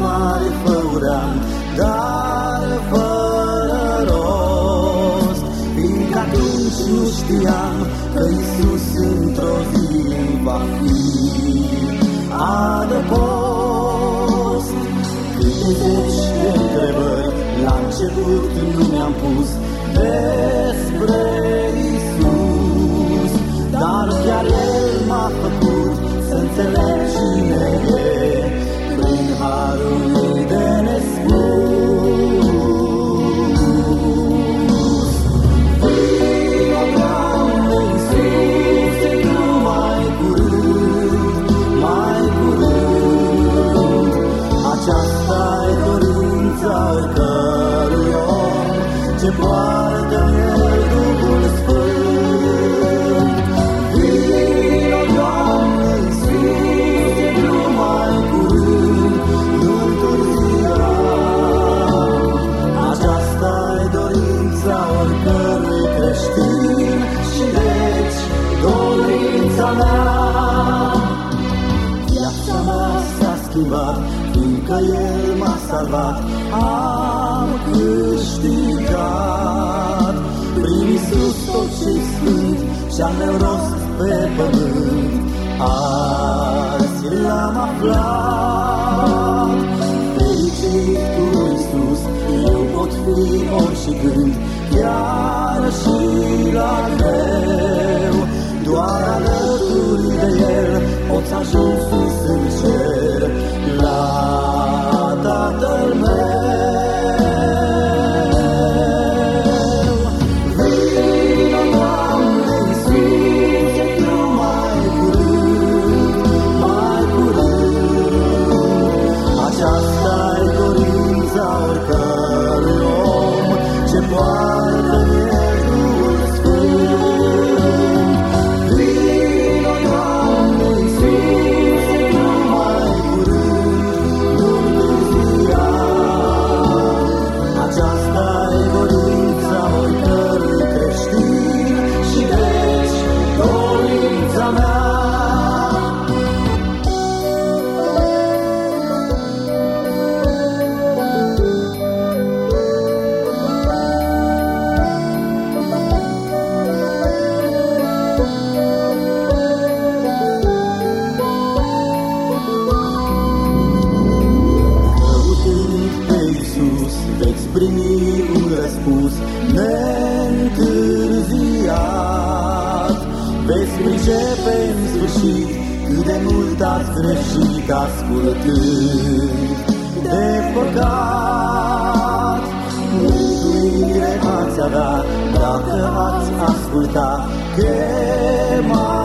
mare făuram, dar fără rost, fiindcă atunci nu știam că Iisus într-o zi va fi adăpost. Câte zeci de întrebări la început nu mi-am pus despre Iisus, dar chiar El m-a făcut să înțeleg ce poartă în el Duhul Sfânt. Vino, Doamne Iisuse, tu mai curând, nu întârzia. Aceasta-i dorința oricărui creștin și deci dorința mea. Viața mea s-a schimbat, fiindcă El m-a salvat, am câștigat. Prin Iisus tot ce sfânt și-al meu rost pe pământ, azi l-am aflat. Dorința Veți pricepe în sfârșit cât de mult ați greșit ascultând de păcat. Mântuire ați avea dacă ați asculta chemarea